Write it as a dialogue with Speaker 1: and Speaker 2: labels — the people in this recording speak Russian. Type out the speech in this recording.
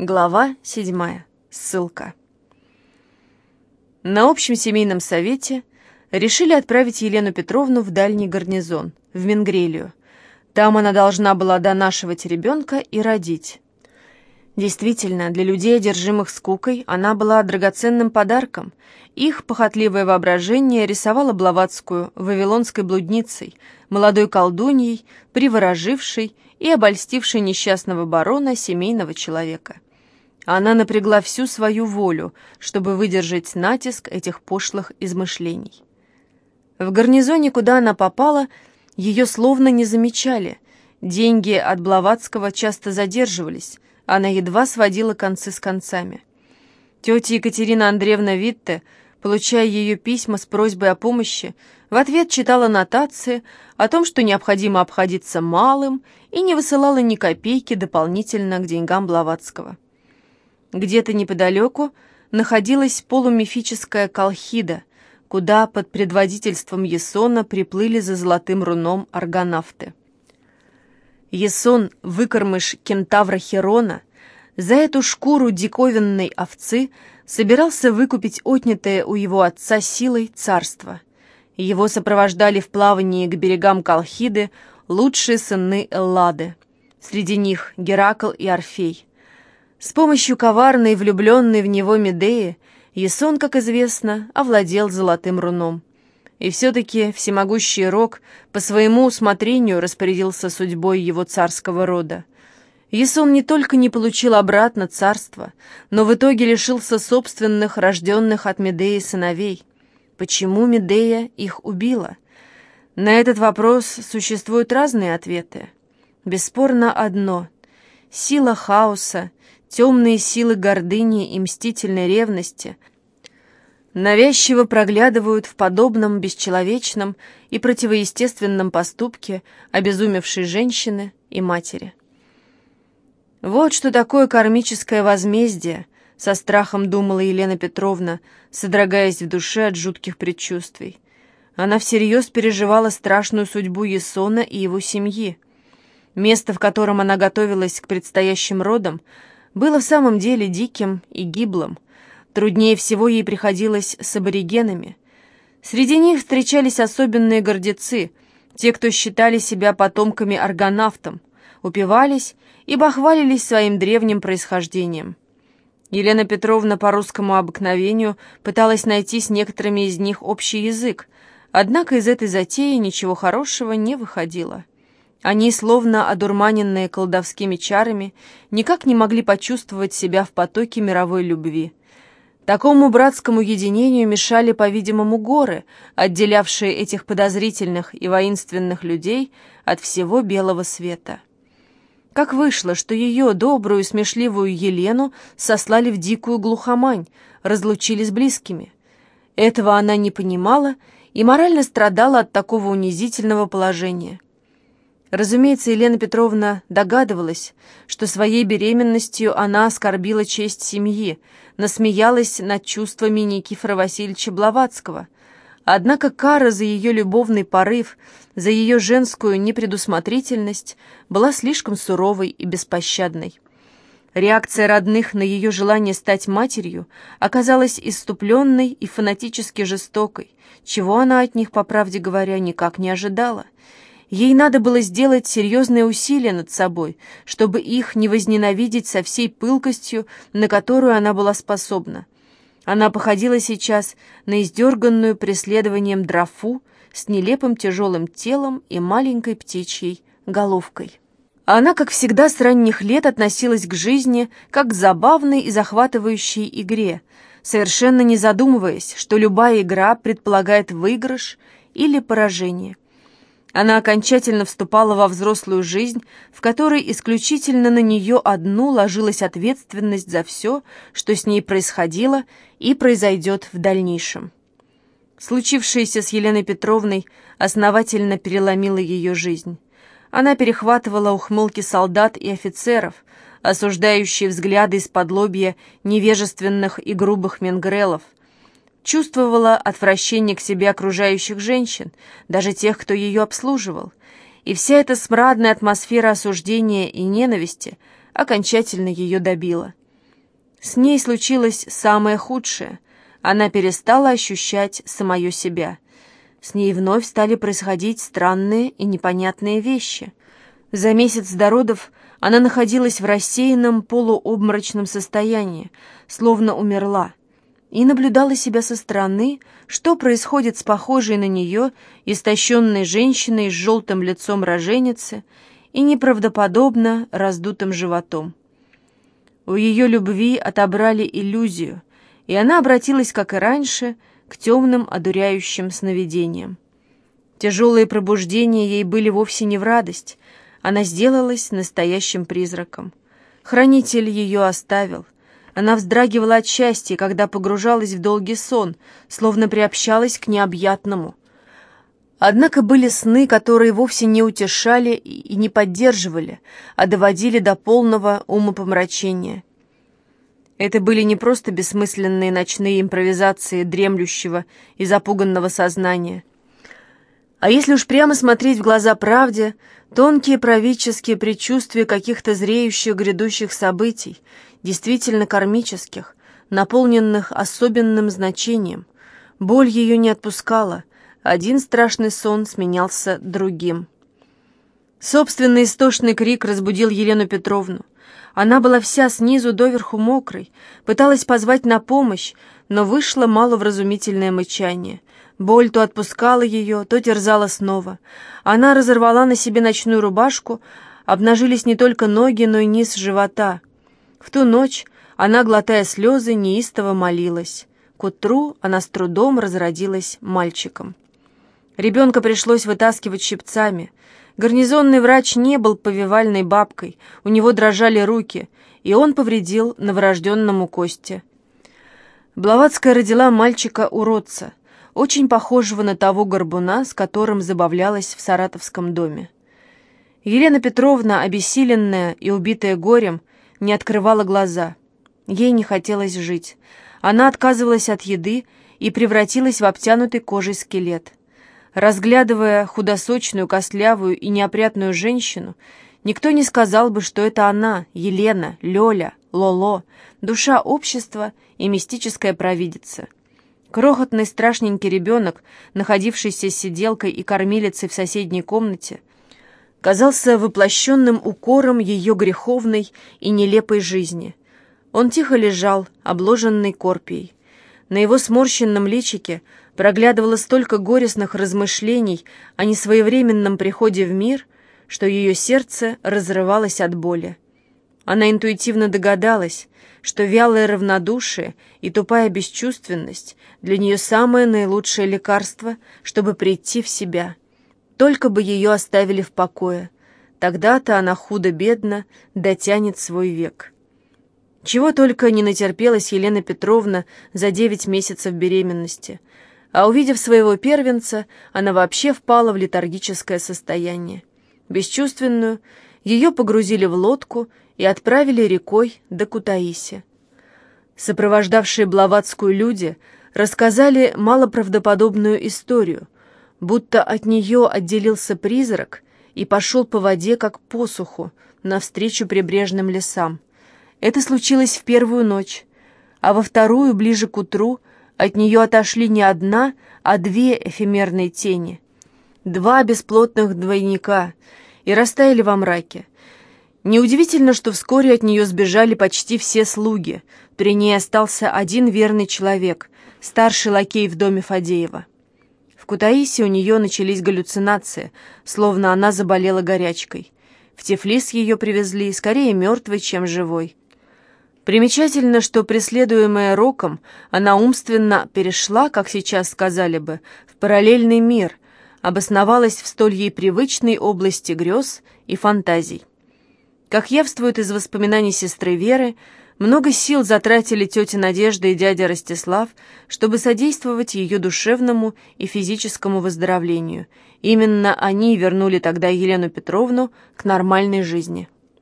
Speaker 1: Глава 7. Ссылка. На общем семейном совете решили отправить Елену Петровну в дальний гарнизон, в Менгрелию. Там она должна была донашивать ребенка и родить. Действительно, для людей, одержимых скукой, она была драгоценным подарком. Их похотливое воображение рисовало Блаватскую вавилонской блудницей, молодой колдуньей, приворожившей и обольстившей несчастного барона семейного человека. Она напрягла всю свою волю, чтобы выдержать натиск этих пошлых измышлений. В гарнизоне, куда она попала, ее словно не замечали. Деньги от Блаватского часто задерживались, она едва сводила концы с концами. Тетя Екатерина Андреевна Витте, получая ее письма с просьбой о помощи, в ответ читала нотации о том, что необходимо обходиться малым, и не высылала ни копейки дополнительно к деньгам Блаватского. Где-то неподалеку находилась полумифическая Колхида, куда под предводительством Есона приплыли за золотым руном аргонавты. Есон, выкормыш кентавра Херона, за эту шкуру диковинной овцы собирался выкупить отнятое у его отца силой царство. Его сопровождали в плавании к берегам Колхиды лучшие сыны Эллады. Среди них Геракл и Орфей. С помощью коварной, влюбленной в него Медеи, Ясон, как известно, овладел золотым руном. И все-таки всемогущий Рок по своему усмотрению распорядился судьбой его царского рода. Ясон не только не получил обратно царство, но в итоге лишился собственных, рожденных от Медеи сыновей. Почему Медея их убила? На этот вопрос существуют разные ответы. Бесспорно одно — сила хаоса, Темные силы гордыни и мстительной ревности навязчиво проглядывают в подобном бесчеловечном и противоестественном поступке обезумевшей женщины и матери. Вот что такое кармическое возмездие, со страхом думала Елена Петровна, содрогаясь в душе от жутких предчувствий. Она всерьез переживала страшную судьбу Есона и его семьи. Место, в котором она готовилась к предстоящим родам, было в самом деле диким и гиблым. Труднее всего ей приходилось с аборигенами. Среди них встречались особенные гордецы, те, кто считали себя потомками аргонавтом, упивались и бахвалились своим древним происхождением. Елена Петровна по русскому обыкновению пыталась найти с некоторыми из них общий язык, однако из этой затеи ничего хорошего не выходило. Они, словно одурманенные колдовскими чарами, никак не могли почувствовать себя в потоке мировой любви. Такому братскому единению мешали, по-видимому, горы, отделявшие этих подозрительных и воинственных людей от всего белого света. Как вышло, что ее добрую, смешливую Елену сослали в дикую глухомань, разлучили с близкими? Этого она не понимала и морально страдала от такого унизительного положения – Разумеется, Елена Петровна догадывалась, что своей беременностью она оскорбила честь семьи, насмеялась над чувствами Никифора Васильевича Блаватского. Однако кара за ее любовный порыв, за ее женскую непредусмотрительность была слишком суровой и беспощадной. Реакция родных на ее желание стать матерью оказалась иступленной и фанатически жестокой, чего она от них, по правде говоря, никак не ожидала – Ей надо было сделать серьезные усилия над собой, чтобы их не возненавидеть со всей пылкостью, на которую она была способна. Она походила сейчас на издерганную преследованием дрофу с нелепым тяжелым телом и маленькой птичьей головкой. Она, как всегда, с ранних лет относилась к жизни как к забавной и захватывающей игре, совершенно не задумываясь, что любая игра предполагает выигрыш или поражение – она окончательно вступала во взрослую жизнь, в которой исключительно на нее одну ложилась ответственность за все, что с ней происходило и произойдет в дальнейшем. Случившееся с Еленой Петровной основательно переломило ее жизнь. Она перехватывала ухмылки солдат и офицеров, осуждающие взгляды из-под лобья невежественных и грубых менгрелов – чувствовала отвращение к себе окружающих женщин, даже тех, кто ее обслуживал. И вся эта смрадная атмосфера осуждения и ненависти окончательно ее добила. С ней случилось самое худшее. Она перестала ощущать самое себя. С ней вновь стали происходить странные и непонятные вещи. За месяц до родов она находилась в рассеянном полуобморочном состоянии, словно умерла, и наблюдала себя со стороны, что происходит с похожей на нее истощенной женщиной с желтым лицом роженицы и неправдоподобно раздутым животом. У ее любви отобрали иллюзию, и она обратилась, как и раньше, к темным одуряющим сновидениям. Тяжелые пробуждения ей были вовсе не в радость, она сделалась настоящим призраком. Хранитель ее оставил. Она вздрагивала от счастья, когда погружалась в долгий сон, словно приобщалась к необъятному. Однако были сны, которые вовсе не утешали и не поддерживали, а доводили до полного умопомрачения. Это были не просто бессмысленные ночные импровизации дремлющего и запуганного сознания. А если уж прямо смотреть в глаза правде, тонкие правительские предчувствия каких-то зреющих грядущих событий, действительно кармических, наполненных особенным значением. Боль ее не отпускала, один страшный сон сменялся другим. Собственный истошный крик разбудил Елену Петровну. Она была вся снизу доверху мокрой, пыталась позвать на помощь, но вышло маловразумительное мычание. Боль то отпускала ее, то терзала снова. Она разорвала на себе ночную рубашку, обнажились не только ноги, но и низ живота. В ту ночь она, глотая слезы, неистово молилась. К утру она с трудом разродилась мальчиком. Ребенка пришлось вытаскивать щипцами. Гарнизонный врач не был повивальной бабкой, у него дрожали руки, и он повредил новорожденному Косте. Блаватская родила мальчика-уродца, очень похожего на того горбуна, с которым забавлялась в саратовском доме. Елена Петровна, обессиленная и убитая горем, не открывала глаза. Ей не хотелось жить. Она отказывалась от еды и превратилась в обтянутый кожей скелет. Разглядывая худосочную, костлявую и неопрятную женщину, никто не сказал бы, что это она, Елена, Лёля, Лоло, душа общества и мистическая провидица. Крохотный страшненький ребенок, находившийся с сиделкой и кормилицей в соседней комнате, казался воплощенным укором ее греховной и нелепой жизни. Он тихо лежал, обложенный корпией. На его сморщенном личике проглядывало столько горестных размышлений о несвоевременном приходе в мир, что ее сердце разрывалось от боли. Она интуитивно догадалась, что вялое равнодушие и тупая бесчувственность для нее самое наилучшее лекарство, чтобы прийти в себя. Только бы ее оставили в покое. Тогда-то она худо-бедно дотянет свой век. Чего только не натерпелась Елена Петровна за девять месяцев беременности – а увидев своего первенца, она вообще впала в летаргическое состояние. Бесчувственную, ее погрузили в лодку и отправили рекой до Кутаиси. Сопровождавшие Блаватскую люди рассказали малоправдоподобную историю, будто от нее отделился призрак и пошел по воде, как посуху, навстречу прибрежным лесам. Это случилось в первую ночь, а во вторую, ближе к утру, от нее отошли не одна, а две эфемерные тени. Два бесплотных двойника и растаяли во мраке. Неудивительно, что вскоре от нее сбежали почти все слуги. При ней остался один верный человек, старший лакей в доме Фадеева. В Кутаисе у нее начались галлюцинации, словно она заболела горячкой. В Тифлис ее привезли, скорее мертвой, чем живой. Примечательно, что, преследуемая роком, она умственно перешла, как сейчас сказали бы, в параллельный мир, обосновалась в столь ей привычной области грез и фантазий. Как явствует из воспоминаний сестры Веры, много сил затратили тетя Надежда и дядя Ростислав, чтобы содействовать ее душевному и физическому выздоровлению. Именно они вернули тогда Елену Петровну к нормальной жизни.